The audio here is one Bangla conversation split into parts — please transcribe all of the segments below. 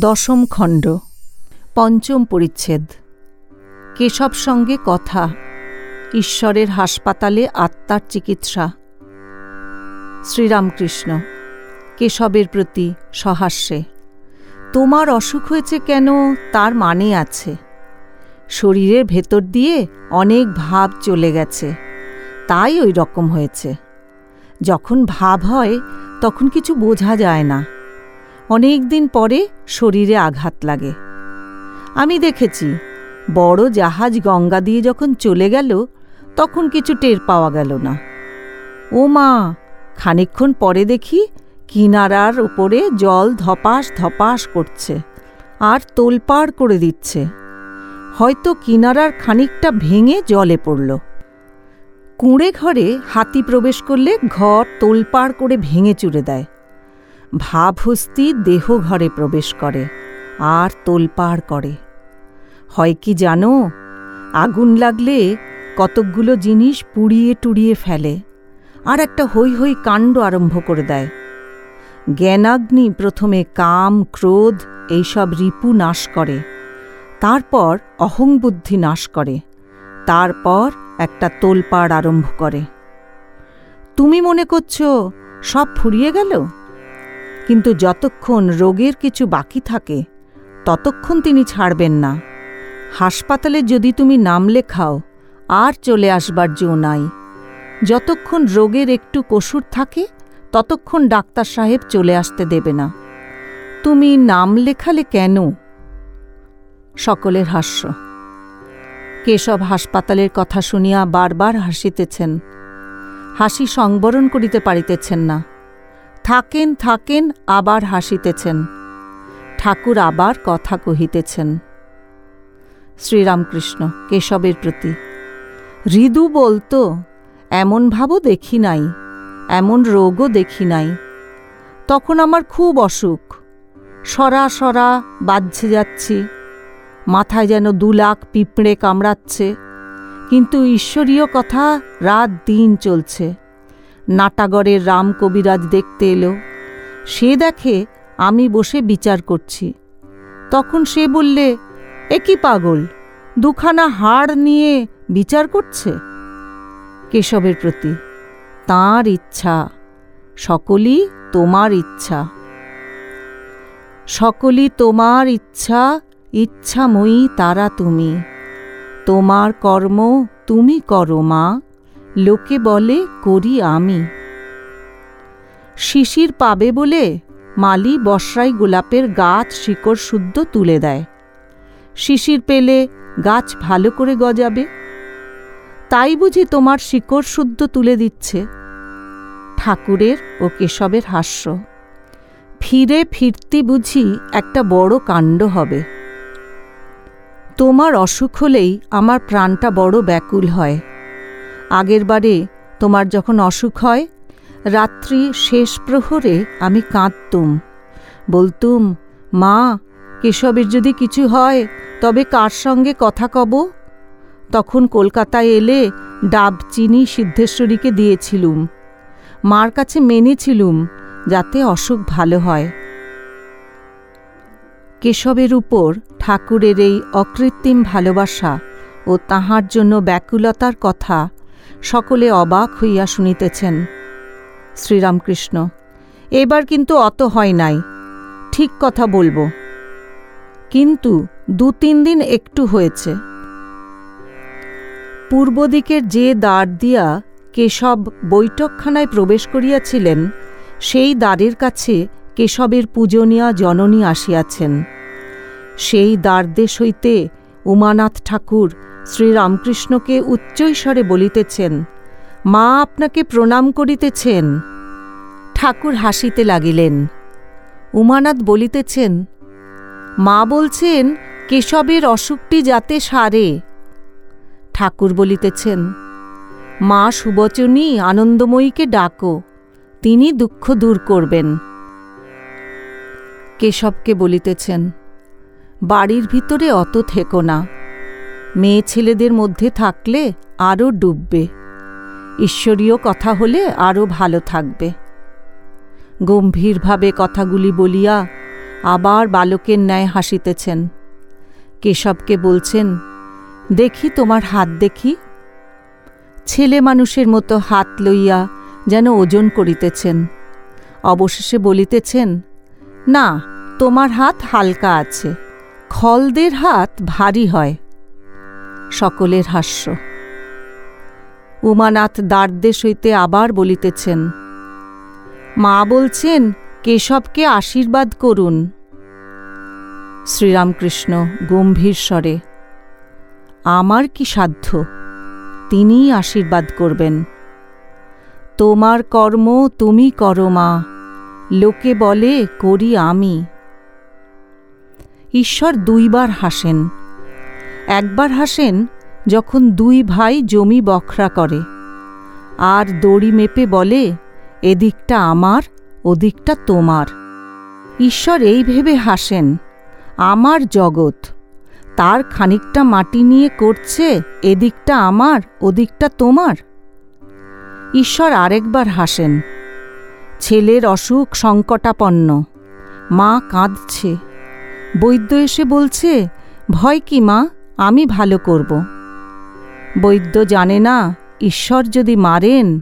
দশম খণ্ড, পঞ্চম পরিচ্ছেদ। কেশব সঙ্গে কথা, ঈশ্বরের হাসপাতালে আত্মার চিকিৎসা। শ্রীরামকৃষ্ণ, কেশবের প্রতি সহাস্যে, তোমার অসুখ হয়েছে কেন? তার মানে আছে। শরীরের ভেতর দিয়ে অনেক ভাব চলে গেছে, তাই ওই রকম হয়েছে। যখন ভাব হয়, তখন কিছু বোঝা যায় না। অনেক দিন পরে শরীরে আঘাত লাগে। আমি দেখেছি, বড় জাহাজ গঙ্গা দিয়ে যখন চলে গেল, তখন কিছু টের পাওয়া গেল না। ও মা খানিক্ষণ পরে দেখি কিনারার উপরে জল ধপাস ধপাস করছে, আর তোলপাড় করে দিচ্ছে। হয়তো কিনারার খানিকটা ভেঙে জলে পড়ল। কুঁড়ে ঘরে হাতি প্রবেশ করলে ঘর তোলপাড় করে ভেঙে চুড়ে দেয়। ভাবহস্তি দেহ ঘরে প্রবেশ করে, আর তোলপাড় করে। হয় কি জানো, আগুন লাগলে কতকগুলো জিনিস পুড়িয়ে টুড়িয়ে ফেলে, আর একটা হৈ হৈ কাণ্ড আরম্ভ করে দেয়। জ্ঞানাগ্নি প্রথমে কাম, ক্রোধ, এইসব রিপু নাশ করে, তারপর অহংবুদ্ধি নাশ করে, তারপর একটা তোলপাড় আরম্ভ করে। তুমি মনে করছ সব ফুরিয়ে গেল? কিন্তু যতক্ষণ রোগের কিছু বাকি থাকে, ততক্ষণ তিনি ছাড়বেন না। হাসপাতালে যদি তুমি নাম লেখাও, আর চলে আসবার জো নাই। যতক্ষণ রোগের একটু কসুর থাকে, ততক্ষণ ডাক্তার সাহেব চলে আসতে দেবে না। তুমি নাম লেখালে কেন? সকলের হাস্য। কেশব হাসপাতালের কথা শুনিয়া বারবার হাসিতেছেন। হাসি সংবরণ করিতে পারিতেছেন না। থাকেন থাকেন, আবার হাসিতেছেন। ঠাকুর আবার কথা কহিতেছেন। শ্রীরামকৃষ্ণ, কেশবের প্রতি, হৃদু বলতো, এমন ভাবও দেখি নাই, এমন রোগও দেখি নাই। তখন আমার খুব অসুখ, সরা সরা বাজছে যাচ্ছি, মাথায় যেন দু লাখ পিঁপড়ে কামড়াচ্ছে, কিন্তু ঈশ্বরীয় কথা রাত দিন চলছে। নাটাগড়ের রাম কবিরাজ দেখতে এলো। সে দেখে আমি বসে বিচার করছি। তখন সে বললে, এ কি পাগল? দুখানা হাড় নিয়ে বিচার করছে? কেশবের প্রতি, তাঁর ইচ্ছা, সকলই তোমার ইচ্ছা। সকলই তোমার ইচ্ছা, ইচ্ছাময়ী তারা তুমি। তোমার কর্ম তুমি করো মা। লোকে বলে, করি আমি। শিশির পাবে বলে মালি বসরাই গোলাপের গাছ শিকড় শুদ্ধ তুলে দেয়। শিশির পেলে গাছ ভালো করে গজাবে। তাই বুঝি তোমার শিকড় শুদ্ধ তুলে দিচ্ছে। ঠাকুরের ও কেশবের হাস্য। ফিরে ফিরতি বুঝি একটা বড় কাণ্ড হবে। তোমার অসুখ হলেই আমার প্রাণটা বড় ব্যাকুল হয়। আগেরবারে তোমার যখন অসুখ হয়, রাত্রি শেষ প্রহরে আমি কাঁদতুম। বলতুম, মা, কেশবের যদি কিছু হয়, তবে কার সঙ্গে কথা কব? তখন কলকাতায় এলে ডাব চিনি সিদ্ধেশ্বরীকে দিয়েছিলুম। মার কাছে মেনেছিলুম যাতে অসুখ ভালো হয়। কেশবের উপর ঠাকুরের এই অকৃত্রিম ভালোবাসা ও তাহার জন্য ব্যাকুলতার কথা সকলে অবাক হইয়া শুনিতেছেন। শ্রীরামকৃষ্ণ, এবার কিন্তু অত হয় নাই, ঠিক কথা বলব। কিন্তু দু তিন দিন একটু হয়েছে। পূর্ব দিকের যে দ্বার দিয়া কেশব বৈঠকখানায় প্রবেশ করিয়াছিলেন, সেই দ্বারের কাছে কেশবের পূজনীয়া জননী আসিয়াছেন। সেই দ্বারদেশ হইতে উমানাথ ঠাকুর শ্রীরামকৃষ্ণকে উচ্চৈস্বরে বলিতেছেন, মা আপনাকে প্রণাম করিতেছেন। ঠাকুর হাসিতে লাগিলেন। উমানাথ বলিতেছেন, মা বলছেন, কেশবের অসুখটি যাতে সারে। ঠাকুর বলিতেছেন, মা সুবচনী আনন্দময়ীকে ডাকো, তিনি দুঃখ দূর করবেন। কেশবকে বলিতেছেন, বাড়ির ভিতরে অত থেকো না। মেয়ে ছেলেদের মধ্যে থাকলে আরও ডুববে। ঈশ্বরীয় কথা হলে আরও ভালো থাকবে। গম্ভীরভাবে কথাগুলি বলিয়া আবার বালকের ন্যায় হাসিতেছেন। কেশবকে বলছেন, দেখি তোমার হাত দেখি। ছেলে মানুষের মতো হাত লইয়া যেন ওজন করিতেছেন। অবশেষে বলিতেছেন, না, তোমার হাত হালকা আছে। খলদের হাত ভারী হয়। সকলের হাস্য। উমানাথ দ্বারদেশ হইতে আবার বলিতেছেন, মা বলছেন, কেশবকে আশীর্বাদ করুন। শ্রীরামকৃষ্ণ গম্ভীর স্বরে, আমার কি সাধ্য? তিনিই আশীর্বাদ করবেন। তোমার কর্ম তুমি করো মা, লোকে বলে করি আমি। ঈশ্বর দুইবার হাসেন। একবার হাসেন যখন দুই ভাই জমি বখরা করে। আর দড়ি মেপে বলে, এদিকটা আমার, ওদিকটা তোমার। ঈশ্বর এই ভেবে হাসেন, আমার জগৎ, তার খানিকটা মাটি নিয়ে করছে, এদিকটা আমার, ওদিকটা তোমার? ঈশ্বর আরেকবার হাসেন, ছেলের অসুখ সংকটাপন্ন, মা কাঁদছে। বৈদ্য এসে বলছে, ভয় কি মা? আমি ভালো করব। বৈদ্য জানে না, ঈশ্বর যদি মারেন,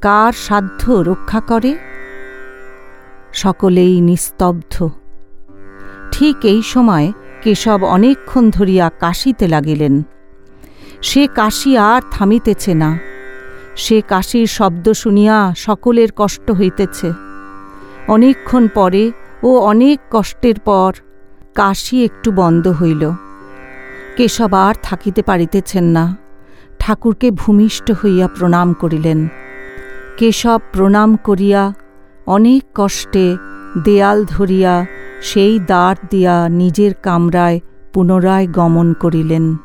কার সাধ্য রক্ষা করে? সকলেই নিস্তব্ধ। ঠিক এই সময় কেশব অনেকক্ষণ ধরিয়া কাশিতে লাগিলেন। সে কাশি আর থামিতেছে না। সে কাশির শব্দ শুনিয়া সকলের কষ্ট হইতেছে। অনেকক্ষণ পরে ও অনেক কষ্টের পর কাশি একটু বন্ধ হইল। কেশব আর থাকিতে পারিতেছেন না। ঠাকুরকে ভূমিষ্ঠ হইয়া প্রণাম করিলেন। কেশব প্রণাম করিয়া অনেক কষ্টে দেয়াল ধরিয়া সেই দ্বার দিয়া নিজের কামরায় পুনরায় গমন করিলেন।